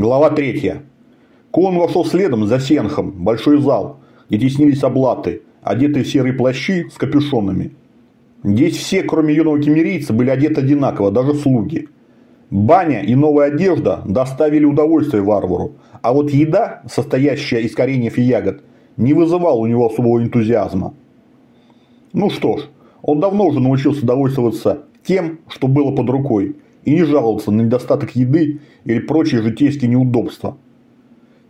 Глава 3. Кон вошел следом за Сенхом большой зал, где теснились облаты, одетые в серые плащи с капюшонами. Здесь все, кроме юного кемерийца, были одеты одинаково, даже слуги. Баня и новая одежда доставили удовольствие варвару, а вот еда, состоящая из кореньев и ягод, не вызывала у него особого энтузиазма. Ну что ж, он давно уже научился довольствоваться тем, что было под рукой, и не жаловаться на недостаток еды или прочие житейские неудобства.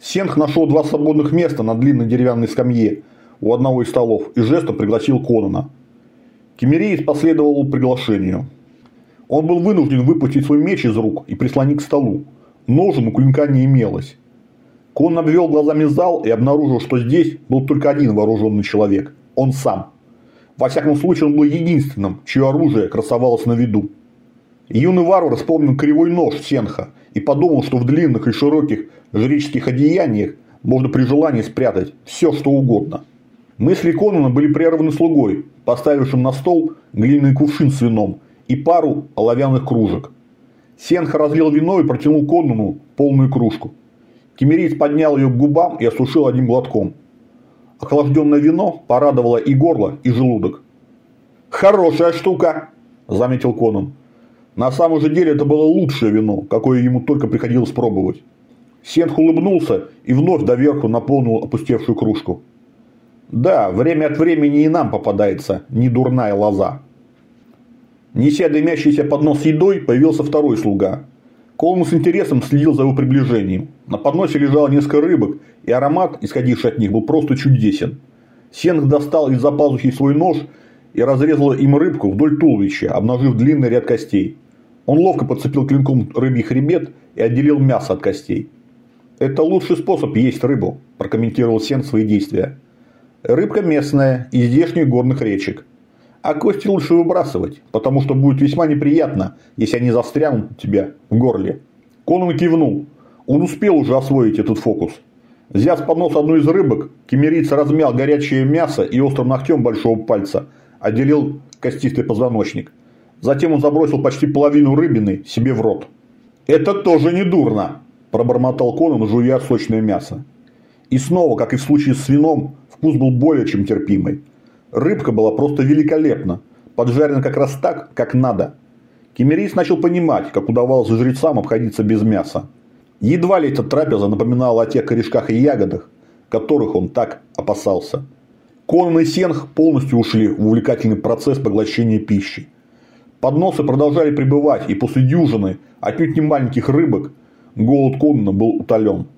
Сенх нашел два свободных места на длинной деревянной скамье у одного из столов и жестом пригласил Конона. Кемереец последовал приглашению. Он был вынужден выпустить свой меч из рук и прислонить к столу. Ножен у клинка не имелось. Кон обвел глазами зал и обнаружил, что здесь был только один вооруженный человек – он сам. Во всяком случае, он был единственным, чье оружие красовалось на виду. Юный варвар вспомнил кривой нож Сенха и подумал, что в длинных и широких жреческих одеяниях можно при желании спрятать все, что угодно. Мысли Конана были прерваны слугой, поставившим на стол глиняный кувшин с вином и пару оловянных кружек. Сенха разлил вино и протянул Конану полную кружку. Кемериец поднял ее к губам и осушил одним глотком. Охлажденное вино порадовало и горло, и желудок. «Хорошая штука!» – заметил Конан. На самом же деле это было лучшее вино, какое ему только приходилось пробовать. Сенх улыбнулся и вновь доверху наполнил опустевшую кружку. Да, время от времени и нам попадается недурная лоза. Неся дымящийся поднос с едой, появился второй слуга. Колм с интересом следил за его приближением. На подносе лежало несколько рыбок, и аромат, исходивший от них, был просто чудесен. Сенг достал из-за пазухи свой нож и разрезал им рыбку вдоль туловища, обнажив длинный ряд костей. Он ловко подцепил клинком рыбий хребет и отделил мясо от костей. «Это лучший способ есть рыбу», – прокомментировал Сен свои действия. «Рыбка местная, из здешних горных речек. А кости лучше выбрасывать, потому что будет весьма неприятно, если они застрянут у тебя в горле». Конан кивнул. Он успел уже освоить этот фокус. Взяв с подноса одну из рыбок, кемерийц размял горячее мясо и острым ногтем большого пальца отделил костистый позвоночник. Затем он забросил почти половину рыбины себе в рот. «Это тоже не дурно!» – пробормотал Конан, жуя сочное мясо. И снова, как и в случае с свином, вкус был более чем терпимый. Рыбка была просто великолепна, поджарена как раз так, как надо. Кемерийц начал понимать, как удавалось жрецам обходиться без мяса. Едва ли эта трапеза напоминала о тех корешках и ягодах, которых он так опасался. Конан и Сенх полностью ушли в увлекательный процесс поглощения пищи. Подносы продолжали пребывать, и после дюжины, отнюдь не маленьких рыбок, голод Конана был утолен.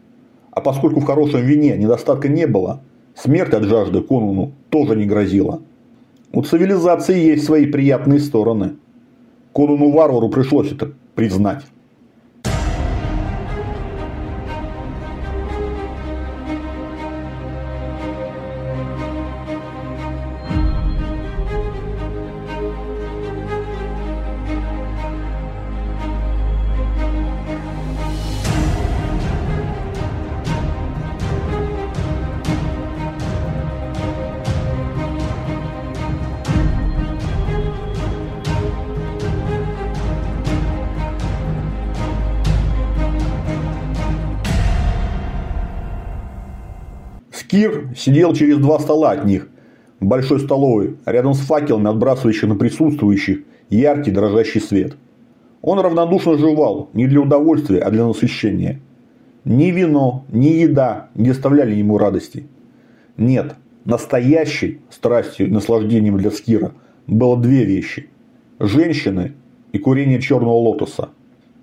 А поскольку в хорошем вине недостатка не было, смерть от жажды Конану тоже не грозила. У цивилизации есть свои приятные стороны. Конану-варвару пришлось это признать. Кир сидел через два стола от них, в большой столовой, рядом с факелами, отбрасывающими на присутствующих яркий дрожащий свет. Он равнодушно жевал, не для удовольствия, а для насыщения. Ни вино, ни еда не доставляли ему радости. Нет, настоящей страстью и наслаждением для Скира было две вещи – женщины и курение черного лотоса.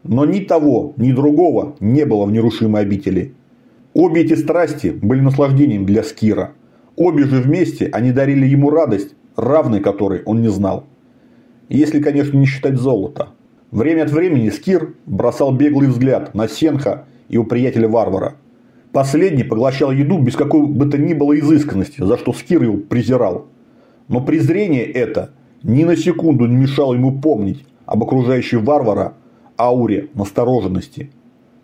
Но ни того, ни другого не было в нерушимой обители – Обе эти страсти были наслаждением для Скира. Обе же вместе они дарили ему радость, равной которой он не знал. Если, конечно, не считать золото. Время от времени Скир бросал беглый взгляд на Сенха и его приятеля-варвара. Последний поглощал еду без какой бы то ни было изысканности, за что Скир его презирал. Но презрение это ни на секунду не мешало ему помнить об окружающей варвара ауре настороженности –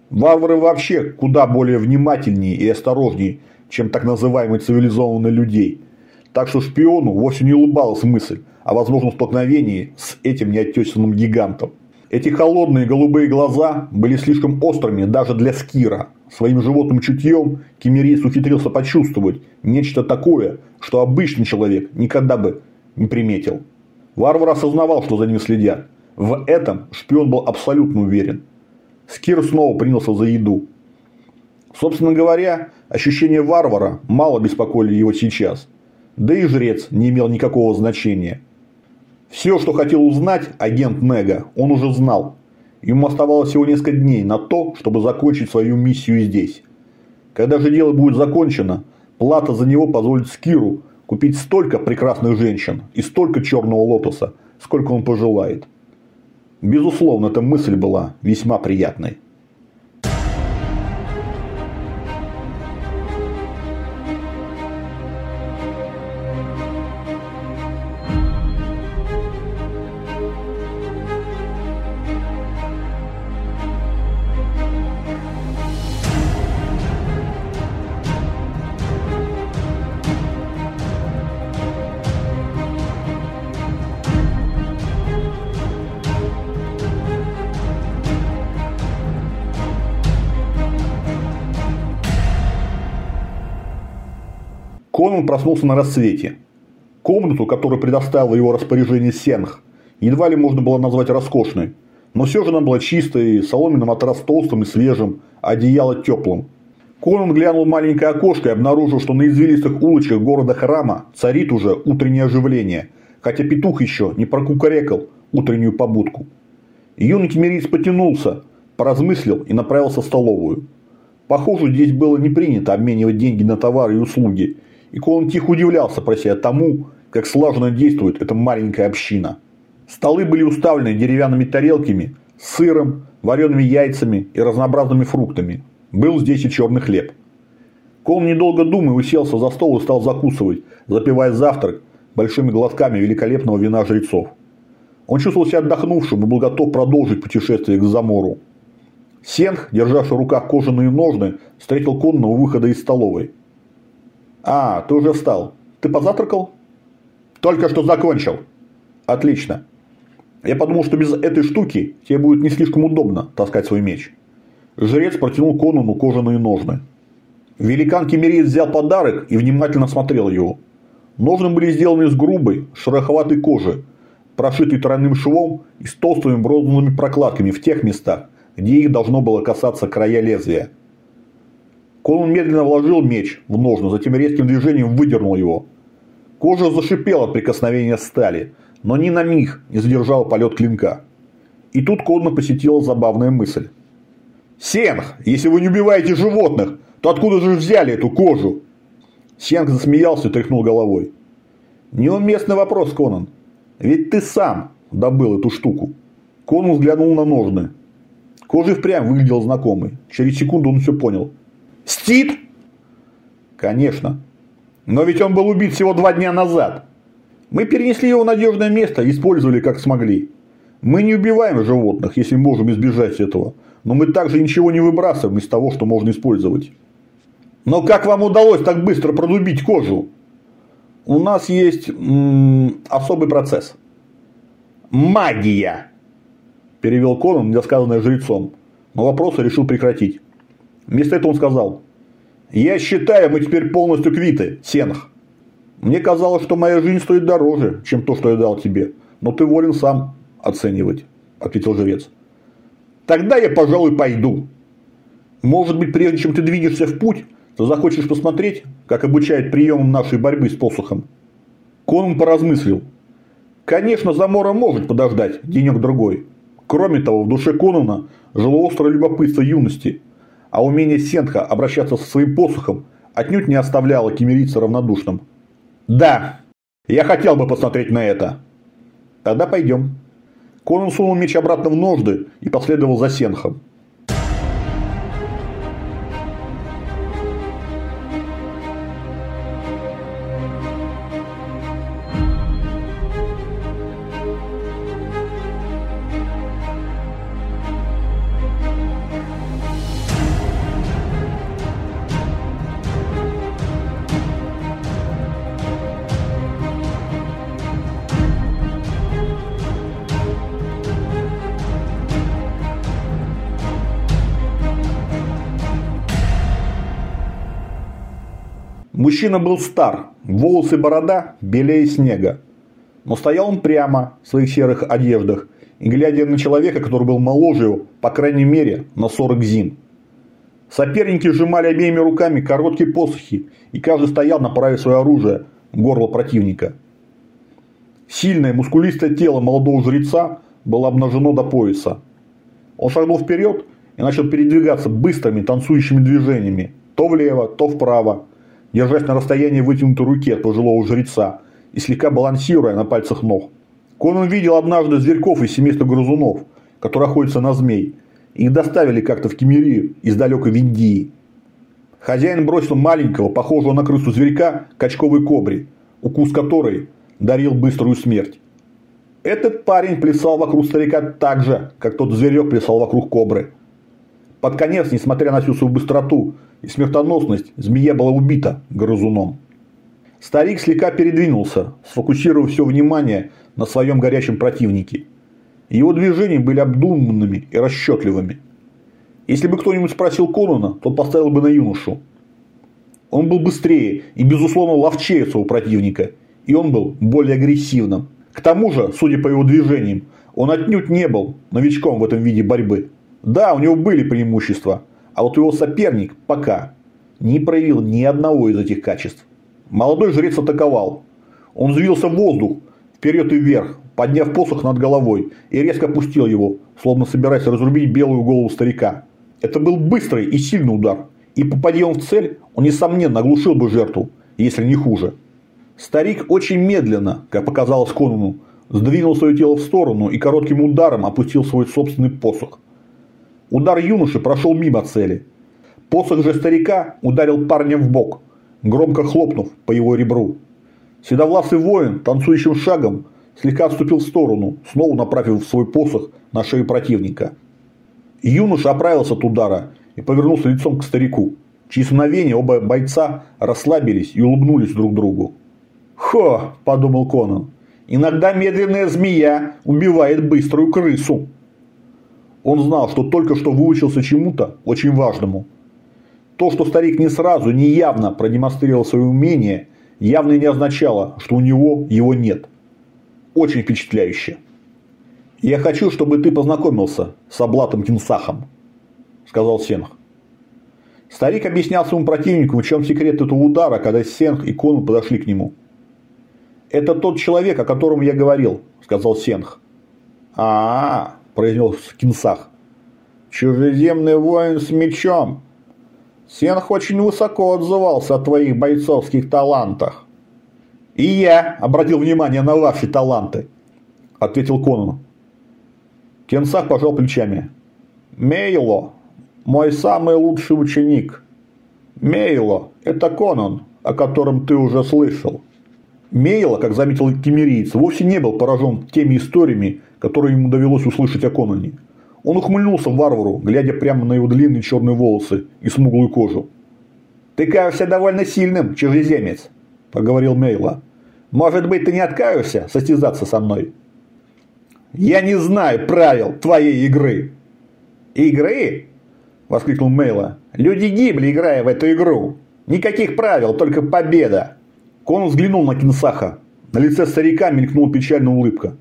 Варвары вообще куда более внимательнее и осторожнее, чем так называемые цивилизованные людей. Так что шпиону вовсе не улыбалась мысль о возможном столкновении с этим неотесанным гигантом. Эти холодные голубые глаза были слишком острыми даже для Скира. Своим животным чутьем Кемерис ухитрился почувствовать нечто такое, что обычный человек никогда бы не приметил. Варвар осознавал, что за ним следят. В этом шпион был абсолютно уверен. Скир снова принялся за еду. Собственно говоря, ощущения варвара мало беспокоили его сейчас. Да и жрец не имел никакого значения. Все, что хотел узнать агент Нега, он уже знал. Ему оставалось всего несколько дней на то, чтобы закончить свою миссию здесь. Когда же дело будет закончено, плата за него позволит Скиру купить столько прекрасных женщин и столько черного лотоса, сколько он пожелает. Безусловно, эта мысль была весьма приятной. Конан проснулся на рассвете. Комнату, которую предоставил его распоряжение Сенх, едва ли можно было назвать роскошной. Но все же она была чистой, соломенный матрас толстым и свежим, а одеяло теплым. Конан глянул в маленькое окошко и обнаружил, что на извилистых улочках города Храма царит уже утреннее оживление, хотя петух еще не прокукарекал утреннюю побудку. Юный кемерийц потянулся, поразмыслил и направился в столовую. Похоже, здесь было не принято обменивать деньги на товары и услуги, и Колин тихо удивлялся про себя тому, как слаженно действует эта маленькая община. Столы были уставлены деревянными тарелками, сыром, вареными яйцами и разнообразными фруктами. Был здесь и черный хлеб. Колин, недолго думая, уселся за стол и стал закусывать, запивая завтрак большими глотками великолепного вина жрецов. Он чувствовал себя отдохнувшим и был готов продолжить путешествие к Замору. Сенх, державший в руках кожаные ножны, встретил Конна у выхода из столовой. А, ты уже встал. Ты позавтракал? Только что закончил. Отлично. Я подумал, что без этой штуки тебе будет не слишком удобно таскать свой меч. Жрец протянул Конану кожаные ножны. Великан Кемериец взял подарок и внимательно смотрел его. Ножны были сделаны из грубой, шероховатой кожи, прошитой тройным швом и с толстыми бронзовыми прокладками в тех местах, где их должно было касаться края лезвия. Конан медленно вложил меч в ножны, затем резким движением выдернул его. Кожа зашипела от прикосновения стали, но ни на миг не задержал полет клинка. И тут Конна посетила забавная мысль. «Сенг, если вы не убиваете животных, то откуда же взяли эту кожу?» Сенг засмеялся и тряхнул головой. «Неуместный вопрос, Конан. Ведь ты сам добыл эту штуку». Конан взглянул на ножны. Кожа впрямь выглядел знакомой. Через секунду он все понял – Стит? Конечно. Но ведь он был убит всего два дня назад. Мы перенесли его в надежное место и использовали как смогли. Мы не убиваем животных, если можем избежать этого. Но мы также ничего не выбрасываем из того, что можно использовать. Но как вам удалось так быстро продубить кожу? У нас есть особый процесс. Магия! Перевел Конан, недосказанное жрецом. Но вопросы решил прекратить. Вместо этого он сказал, «Я считаю, мы теперь полностью квиты, Сенх. Мне казалось, что моя жизнь стоит дороже, чем то, что я дал тебе, но ты волен сам оценивать», – ответил жрец. «Тогда я, пожалуй, пойду. Может быть, прежде чем ты двинешься в путь, ты захочешь посмотреть, как обучают приемам нашей борьбы с посохом?» Конан поразмыслил. Конечно, Замора может подождать денек-другой. Кроме того, в душе Конана жило острое любопытство юности – а умение Сентха обращаться со своим посохом отнюдь не оставляло кемерийца равнодушным. «Да, я хотел бы посмотреть на это». «Тогда пойдем». Конан сунул меч обратно в ножды и последовал за Сенхом. Мужчина был стар, волосы борода белее снега. Но стоял он прямо в своих серых одеждах и глядя на человека, который был моложе его, по крайней мере, на 40 зим. Соперники сжимали обеими руками короткие посохи, и каждый стоял, направив свое оружие в горло противника. Сильное, мускулистое тело молодого жреца было обнажено до пояса. Он шагнул вперед и начал передвигаться быстрыми танцующими движениями, то влево, то вправо, держась на расстоянии вытянутой руки от пожилого жреца и слегка балансируя на пальцах ног. Конан видел однажды зверьков из семейства грызунов, которые охотятся на змей. Их доставили как-то в Кемерию из далекой Виндии. Хозяин бросил маленького, похожего на крысу зверька, качковой кобре, укус которой дарил быструю смерть. Этот парень плясал вокруг старика так же, как тот зверек плясал вокруг кобры. Под конец, несмотря на всю свою быстроту и смертоносность, змея была убита грызуном. Старик слегка передвинулся, сфокусировав все внимание на своем горячем противнике. Его движения были обдуманными и расчетливыми. Если бы кто-нибудь спросил Конона, то поставил бы на юношу. Он был быстрее и, безусловно, ловчее своего противника, и он был более агрессивным. К тому же, судя по его движениям, он отнюдь не был новичком в этом виде борьбы. Да, у него были преимущества, а вот его соперник пока не проявил ни одного из этих качеств. Молодой жрец атаковал. Он взвился в воздух, вперед и вверх, подняв посох над головой и резко опустил его, словно собираясь разрубить белую голову старика. Это был быстрый и сильный удар, и попади он в цель, он несомненно оглушил бы жертву, если не хуже. Старик очень медленно, как показалось Конану, сдвинул свое тело в сторону и коротким ударом опустил свой собственный посох. Удар юноши прошел мимо цели. Посох же старика ударил парня в бок, громко хлопнув по его ребру. Седовласый воин, танцующим шагом, слегка отступил в сторону, снова направив свой посох на шею противника. Юноша оправился от удара и повернулся лицом к старику. Через мгновение оба бойца расслабились и улыбнулись друг другу. «Хо!» – подумал Конан. «Иногда медленная змея убивает быструю крысу». Он знал, что только что выучился чему-то очень важному. То, что старик не сразу, не явно продемонстрировал свое умение, явно не означало, что у него его нет. Очень впечатляюще. «Я хочу, чтобы ты познакомился с Аблатом Кинсахом», – сказал Сенх. Старик объяснял своему противнику, в чем секрет этого удара, когда Сенх и Конан подошли к нему. «Это тот человек, о котором я говорил», – сказал Сенх. -а, -а произнес Кинсах. «Чужеземный воин с мечом. Сенх очень высоко отзывался о твоих бойцовских талантах». «И я обратил внимание на ваши таланты», – ответил Конан. Кенсах пожал плечами. «Мейло, мой самый лучший ученик. Мейло – это Конан, о котором ты уже слышал». Мейло, как заметил кемерийц, вовсе не был поражен теми историями, которые ему довелось услышать о Конане. Он ухмыльнулся варвару, глядя прямо на его длинные черные волосы и смуглую кожу. «Ты кажешься довольно сильным, чужеземец», – поговорил Мейло. «Может быть, ты не откажешься состязаться со мной?» «Я не знаю правил твоей игры». «Игры?» – воскликнул Мейла. «Люди гибли, играя в эту игру. Никаких правил, только победа». Кон взглянул на Кинсаха. На лице старика мелькнула печальная улыбка.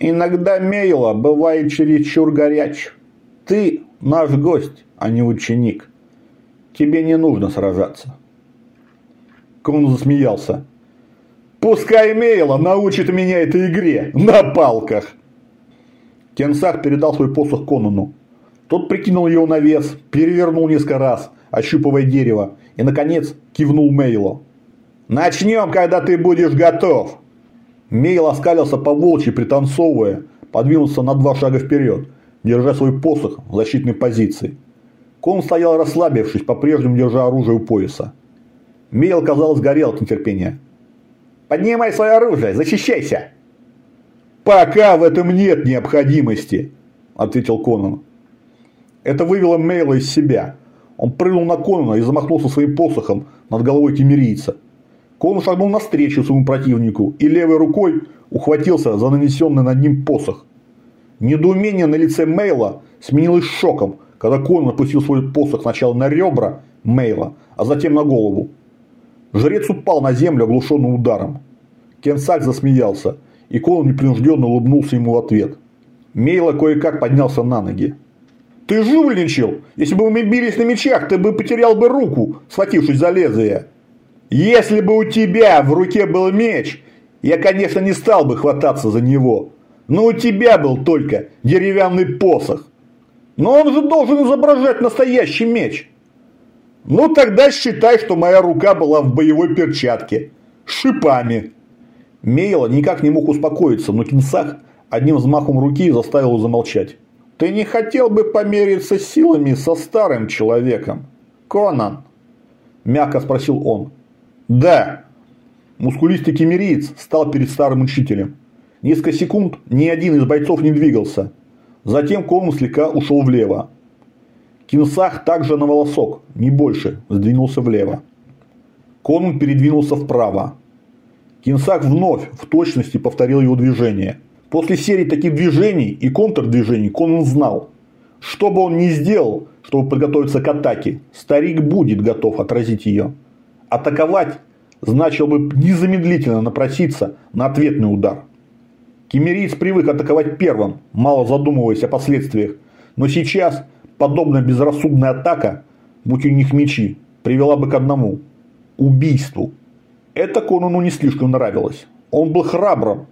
Иногда Мейла бывает чересчур горяч. Ты наш гость, а не ученик. Тебе не нужно сражаться. Кон засмеялся. Пускай Мейла научит меня этой игре на палках. Кенсах передал свой посох Конану. Тот прикинул его на вес, перевернул несколько раз, ощупывая дерево, и, наконец, кивнул Мейло. «Начнем, когда ты будешь готов!» Мейл оскалился по волчьи, пританцовывая, подвинулся на два шага вперед, держа свой посох в защитной позиции. Кон стоял расслабившись, по-прежнему держа оружие у пояса. Мейл, казалось, горел от нетерпения. «Поднимай свое оружие, защищайся!» «Пока в этом нет необходимости», – ответил Конан. Это вывело Мейла из себя. Он прыгнул на Конана и замахнулся своим посохом над головой кемерийца. Конан шагнул навстречу своему противнику и левой рукой ухватился за нанесенный над ним посох. Недоумение на лице Мейла сменилось шоком, когда Конан опустил свой посох сначала на ребра Мейла, а затем на голову. Жрец упал на землю, оглушенный ударом. Кенсак засмеялся, и Конан непринужденно улыбнулся ему в ответ. Мейла кое-как поднялся на ноги. «Ты жульничал! Если бы мы бились на мечах, ты бы потерял бы руку, схватившись за лезвие!» «Если бы у тебя в руке был меч, я, конечно, не стал бы хвататься за него. Но у тебя был только деревянный посох. Но он же должен изображать настоящий меч!» «Ну, тогда считай, что моя рука была в боевой перчатке. Шипами!» Мейла никак не мог успокоиться, но Кинсах одним взмахом руки заставил замолчать. «Ты не хотел бы помериться силами со старым человеком, Конан?» Мягко спросил он. «Да». Мускулистый кемериец стал перед старым учителем. Несколько секунд ни один из бойцов не двигался. Затем Конан слегка ушел влево. Кинсах также на волосок, не больше, сдвинулся влево. Конан передвинулся вправо. Кинсак вновь в точности повторил его движение. После серии таких движений и контрдвижений Конан знал, что бы он ни сделал, чтобы подготовиться к атаке, старик будет готов отразить ее. Атаковать значило бы незамедлительно напроситься на ответный удар. Кемериец привык атаковать первым, мало задумываясь о последствиях, но сейчас подобная безрассудная атака, будь у них мечи, привела бы к одному – убийству. Это Конану не слишком нравилось. Он был храбрым,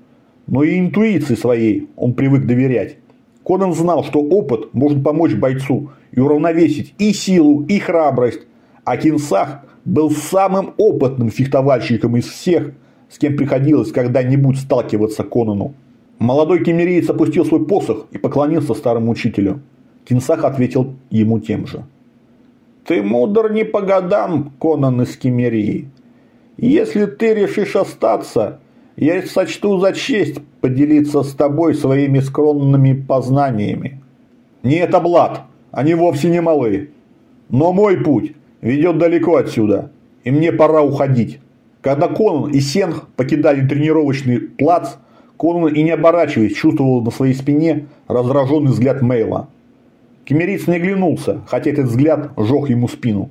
но и интуиции своей он привык доверять. Конан знал, что опыт может помочь бойцу и уравновесить и силу, и храбрость, а Кинсах был самым опытным фехтовальщиком из всех, с кем приходилось когда-нибудь сталкиваться Конану. Молодой кемериец опустил свой посох и поклонился старому учителю. Кинсах ответил ему тем же. «Ты мудр не по годам, Конан из Кемерии. Если ты решишь остаться, я сочту за честь поделиться с тобой своими скромными познаниями. Не это блат, они вовсе не малы. Но мой путь ведет далеко отсюда, и мне пора уходить. Когда Конан и Сенг покидали тренировочный плац, Конан и не оборачиваясь чувствовал на своей спине раздраженный взгляд Мейла. Кемериц не оглянулся, хотя этот взгляд жег ему спину.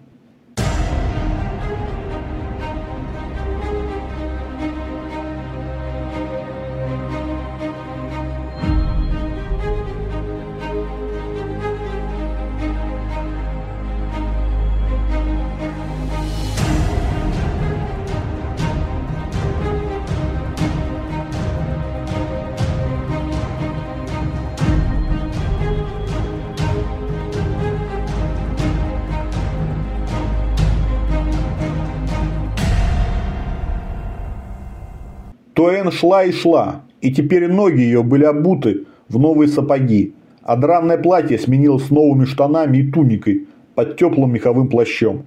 Туэн шла и шла, и теперь ноги ее были обуты в новые сапоги, а дранное платье сменилось новыми штанами и туникой под теплым меховым плащом.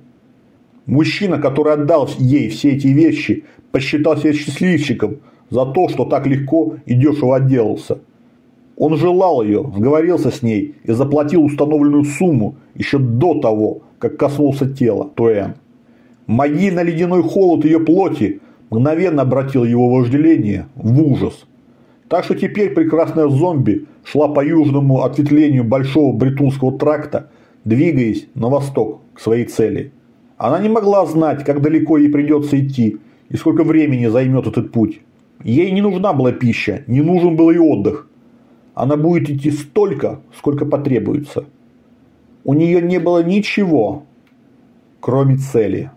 Мужчина, который отдал ей все эти вещи, посчитал себя счастливчиком за то, что так легко и дешево отделался. Он желал ее, сговорился с ней и заплатил установленную сумму еще до того, как коснулся тела Туэн. Могильно-ледяной холод ее плоти мгновенно обратил его вожделение в ужас. Так что теперь прекрасная зомби шла по южному ответвлению Большого Бретунского тракта, двигаясь на восток к своей цели. Она не могла знать, как далеко ей придется идти и сколько времени займет этот путь. Ей не нужна была пища, не нужен был и отдых. Она будет идти столько, сколько потребуется. У нее не было ничего, кроме цели.